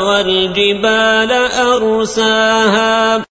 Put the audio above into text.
والجبال أرساها